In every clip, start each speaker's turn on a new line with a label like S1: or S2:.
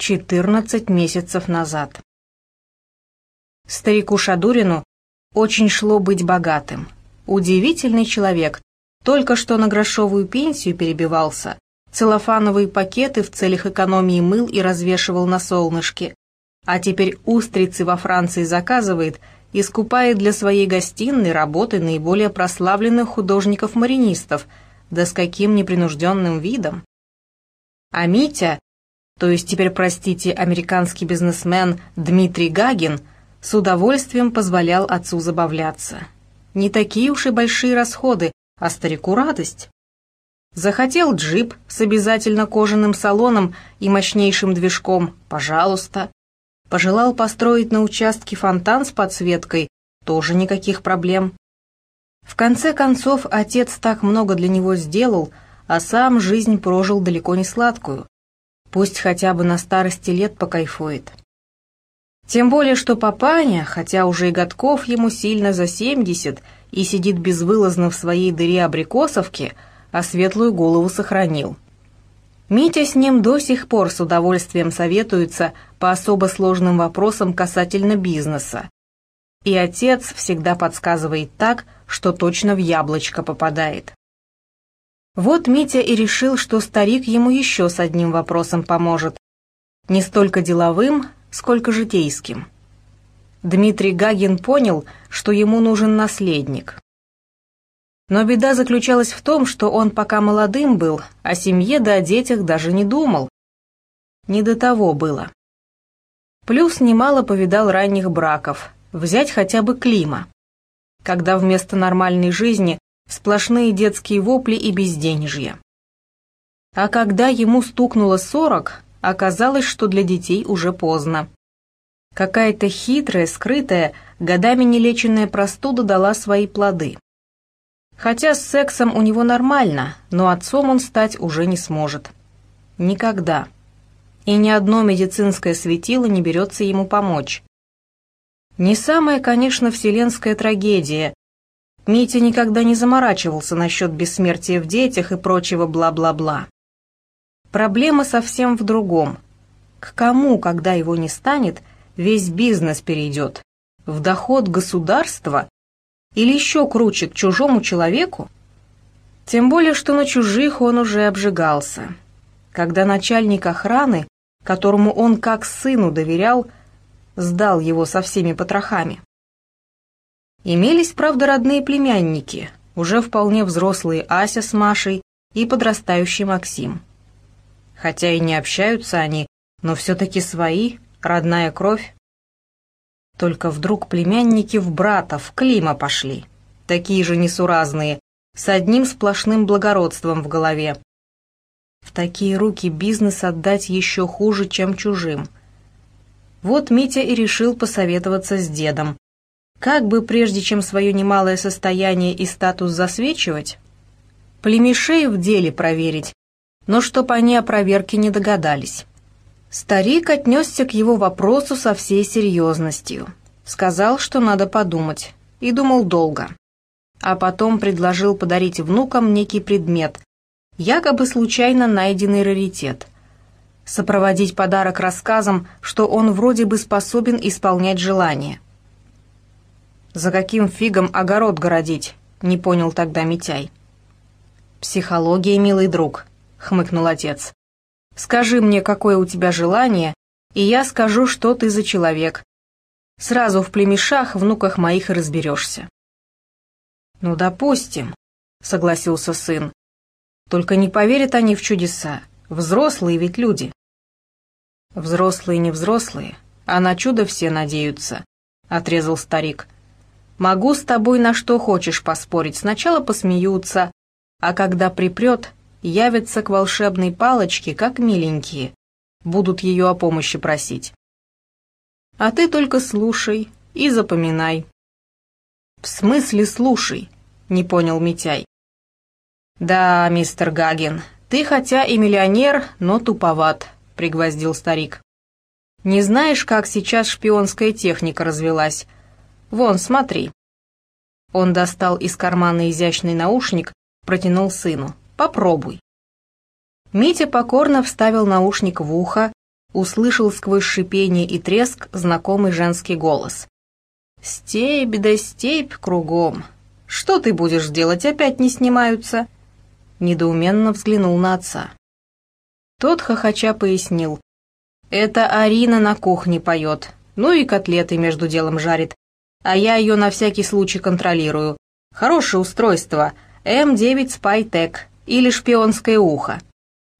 S1: 14 месяцев назад. Старику Шадурину очень шло быть богатым. Удивительный человек, только что на грошовую пенсию перебивался, целлофановые пакеты в целях экономии мыл и развешивал на солнышке, а теперь устрицы во Франции заказывает и скупает для своей гостиной работы наиболее прославленных художников-маринистов, да с каким непринужденным видом. А Митя, то есть теперь, простите, американский бизнесмен Дмитрий Гагин, с удовольствием позволял отцу забавляться. Не такие уж и большие расходы, а старику радость. Захотел джип с обязательно кожаным салоном и мощнейшим движком, пожалуйста. Пожелал построить на участке фонтан с подсветкой, тоже никаких проблем. В конце концов, отец так много для него сделал, а сам жизнь прожил далеко не сладкую. Пусть хотя бы на старости лет покайфует. Тем более, что папаня, хотя уже и годков ему сильно за семьдесят и сидит безвылазно в своей дыре абрикосовки, а светлую голову сохранил. Митя с ним до сих пор с удовольствием советуется по особо сложным вопросам касательно бизнеса. И отец всегда подсказывает так, что точно в яблочко попадает. Вот Митя и решил, что старик ему еще с одним вопросом поможет. Не столько деловым, сколько житейским. Дмитрий Гагин понял, что ему нужен наследник. Но беда заключалась в том, что он пока молодым был, о семье да о детях даже не думал. Не до того было. Плюс немало повидал ранних браков, взять хотя бы Клима, когда вместо нормальной жизни сплошные детские вопли и безденежье. А когда ему стукнуло сорок, оказалось, что для детей уже поздно. Какая-то хитрая, скрытая, годами нелеченная простуда дала свои плоды. Хотя с сексом у него нормально, но отцом он стать уже не сможет. Никогда. И ни одно медицинское светило не берется ему помочь. Не самая, конечно, вселенская трагедия, Митя никогда не заморачивался насчет бессмертия в детях и прочего бла-бла-бла. Проблема совсем в другом. К кому, когда его не станет, весь бизнес перейдет? В доход государства? Или еще круче, к чужому человеку? Тем более, что на чужих он уже обжигался. Когда начальник охраны, которому он как сыну доверял, сдал его со всеми потрохами. Имелись, правда, родные племянники, уже вполне взрослые Ася с Машей и подрастающий Максим. Хотя и не общаются они, но все-таки свои, родная кровь. Только вдруг племянники в брата, в Клима пошли, такие же несуразные, с одним сплошным благородством в голове. В такие руки бизнес отдать еще хуже, чем чужим. Вот Митя и решил посоветоваться с дедом, как бы, прежде чем свое немалое состояние и статус засвечивать, племешей в деле проверить, но чтоб они о проверке не догадались. Старик отнесся к его вопросу со всей серьезностью. Сказал, что надо подумать, и думал долго. А потом предложил подарить внукам некий предмет, якобы случайно найденный раритет. Сопроводить подарок рассказом, что он вроде бы способен исполнять желания – «За каким фигом огород городить?» — не понял тогда Митяй. «Психология, милый друг», — хмыкнул отец. «Скажи мне, какое у тебя желание, и я скажу, что ты за человек. Сразу в племешах, внуках моих разберешься». «Ну, допустим», — согласился сын. «Только не поверят они в чудеса. Взрослые ведь люди». «Взрослые не взрослые, а на чудо все надеются», — отрезал старик. Могу с тобой на что хочешь поспорить. Сначала посмеются, а когда припрет, явятся к волшебной палочке, как миленькие. Будут ее о помощи просить. А ты только слушай и запоминай. «В смысле слушай?» — не понял Митяй. «Да, мистер Гагин, ты хотя и миллионер, но туповат», — пригвоздил старик. «Не знаешь, как сейчас шпионская техника развелась? Вон, смотри». Он достал из кармана изящный наушник, протянул сыну. «Попробуй». Митя покорно вставил наушник в ухо, услышал сквозь шипение и треск знакомый женский голос. «Степь да степь кругом. Что ты будешь делать, опять не снимаются?» Недоуменно взглянул на отца. Тот хохоча пояснил. «Это Арина на кухне поет, ну и котлеты между делом жарит, а я ее на всякий случай контролирую. Хорошее устройство, М9 Spytech или шпионское ухо.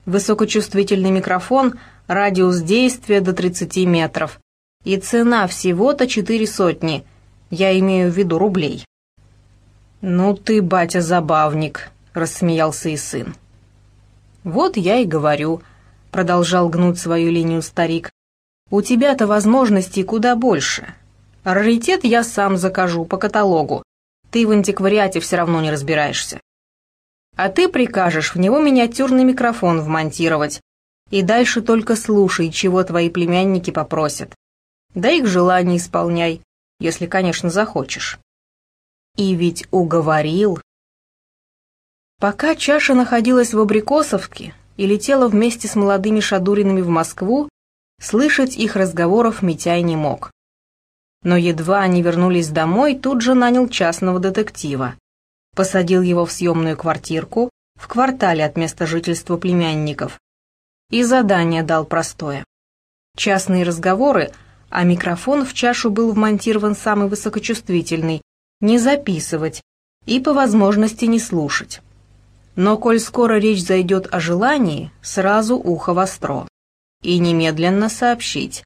S1: Высокочувствительный микрофон, радиус действия до 30 метров. И цена всего-то четыре сотни, я имею в виду рублей. «Ну ты, батя, забавник», — рассмеялся и сын. «Вот я и говорю», — продолжал гнуть свою линию старик. «У тебя-то возможностей куда больше. Раритет я сам закажу по каталогу. Ты в антиквариате все равно не разбираешься а ты прикажешь в него миниатюрный микрофон вмонтировать. И дальше только слушай, чего твои племянники попросят. Да их желание исполняй, если, конечно, захочешь. И ведь уговорил. Пока чаша находилась в Абрикосовке и летела вместе с молодыми шадуринами в Москву, слышать их разговоров Митяй не мог. Но едва они вернулись домой, тут же нанял частного детектива посадил его в съемную квартирку в квартале от места жительства племянников. И задание дал простое. Частные разговоры, а микрофон в чашу был вмонтирован самый высокочувствительный, не записывать и по возможности не слушать. Но коль скоро речь зайдет о желании, сразу ухо востро. И немедленно сообщить.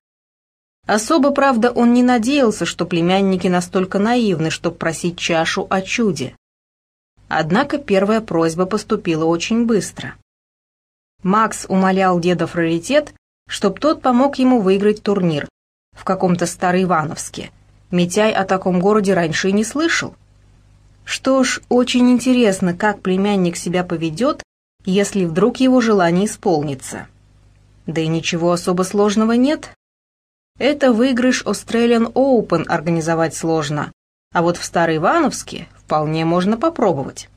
S1: Особо, правда, он не надеялся, что племянники настолько наивны, чтобы просить чашу о чуде. Однако первая просьба поступила очень быстро. Макс умолял дедов раритет, чтоб тот помог ему выиграть турнир в каком-то Староивановске. Митяй о таком городе раньше и не слышал. Что ж, очень интересно, как племянник себя поведет, если вдруг его желание исполнится. Да и ничего особо сложного нет. Это выигрыш Australian Open организовать сложно, а вот в Староивановске вполне можно попробовать.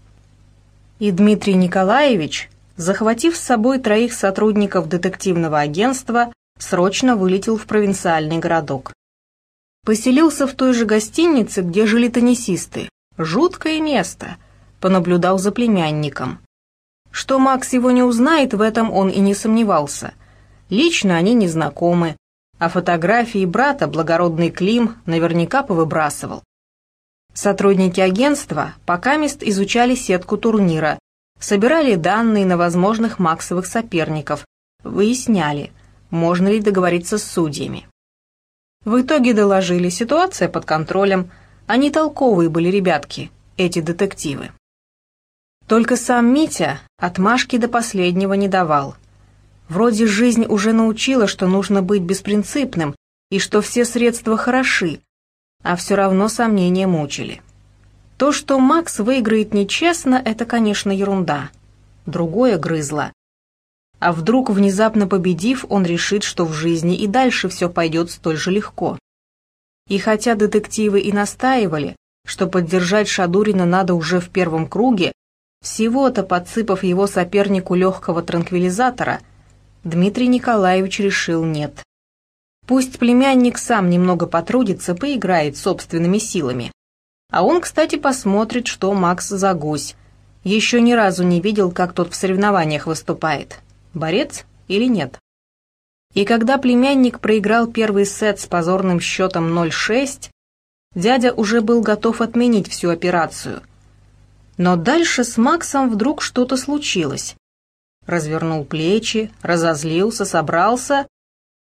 S1: И Дмитрий Николаевич, захватив с собой троих сотрудников детективного агентства, срочно вылетел в провинциальный городок. Поселился в той же гостинице, где жили теннисисты. Жуткое место. Понаблюдал за племянником. Что Макс его не узнает, в этом он и не сомневался. Лично они не знакомы, а фотографии брата благородный Клим наверняка повыбрасывал. Сотрудники агентства покамест изучали сетку турнира, собирали данные на возможных максовых соперников, выясняли, можно ли договориться с судьями. В итоге доложили, ситуация под контролем, они толковые были ребятки, эти детективы. Только сам Митя отмашки до последнего не давал. Вроде жизнь уже научила, что нужно быть беспринципным и что все средства хороши, а все равно сомнения мучили. То, что Макс выиграет нечестно, это, конечно, ерунда. Другое грызло. А вдруг, внезапно победив, он решит, что в жизни и дальше все пойдет столь же легко. И хотя детективы и настаивали, что поддержать Шадурина надо уже в первом круге, всего-то подсыпав его сопернику легкого транквилизатора, Дмитрий Николаевич решил нет. Пусть племянник сам немного потрудится, поиграет собственными силами. А он, кстати, посмотрит, что Макс за гусь. Еще ни разу не видел, как тот в соревнованиях выступает. Борец или нет? И когда племянник проиграл первый сет с позорным счетом 0-6, дядя уже был готов отменить всю операцию. Но дальше с Максом вдруг что-то случилось. Развернул плечи, разозлился, собрался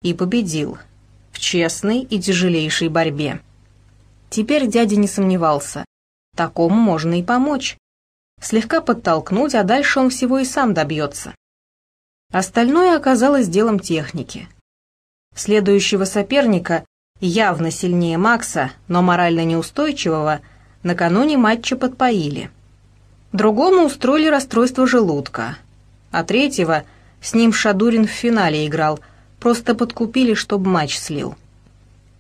S1: и победил в честной и тяжелейшей борьбе. Теперь дядя не сомневался, такому можно и помочь. Слегка подтолкнуть, а дальше он всего и сам добьется. Остальное оказалось делом техники. Следующего соперника, явно сильнее Макса, но морально неустойчивого, накануне матча подпоили. Другому устроили расстройство желудка, а третьего, с ним Шадурин в финале играл – Просто подкупили, чтобы матч слил.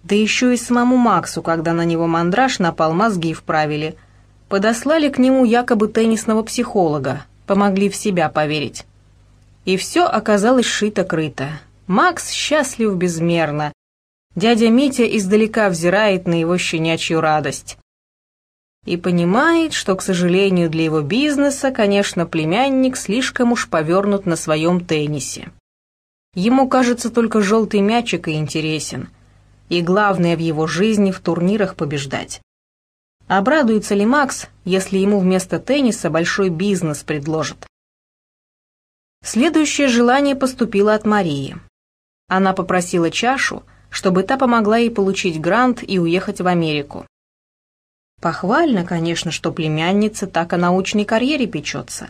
S1: Да еще и самому Максу, когда на него мандраж напал, мозги вправили. Подослали к нему якобы теннисного психолога, помогли в себя поверить. И все оказалось шито-крыто. Макс счастлив безмерно. Дядя Митя издалека взирает на его щенячью радость. И понимает, что, к сожалению, для его бизнеса, конечно, племянник слишком уж повернут на своем теннисе. Ему кажется только желтый мячик и интересен. И главное в его жизни в турнирах побеждать. Обрадуется ли Макс, если ему вместо тенниса большой бизнес предложат? Следующее желание поступило от Марии. Она попросила чашу, чтобы та помогла ей получить грант и уехать в Америку. Похвально, конечно, что племянница так о научной карьере печется.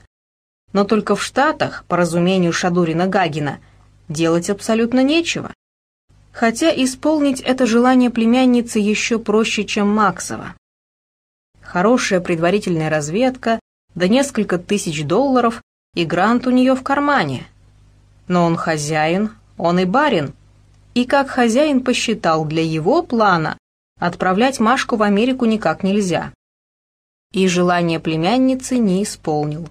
S1: Но только в Штатах, по разумению Шадурина Гагина, делать абсолютно нечего. Хотя исполнить это желание племянницы еще проще, чем Максова. Хорошая предварительная разведка, да несколько тысяч долларов, и грант у нее в кармане. Но он хозяин, он и барин. И как хозяин посчитал, для его плана отправлять Машку в Америку никак нельзя. И желание племянницы не исполнил.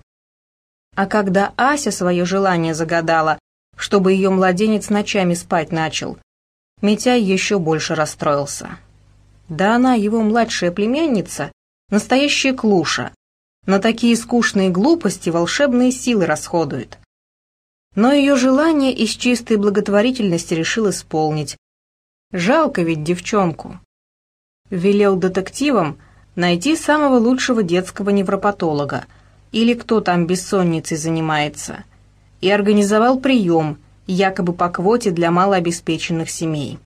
S1: А когда Ася свое желание загадала, чтобы ее младенец ночами спать начал, Митяй еще больше расстроился. Да она, его младшая племянница, настоящая клуша. На такие скучные глупости волшебные силы расходует. Но ее желание из чистой благотворительности решил исполнить. Жалко ведь девчонку. Велел детективам найти самого лучшего детского невропатолога или кто там бессонницей занимается, и организовал прием, якобы по квоте для малообеспеченных семей.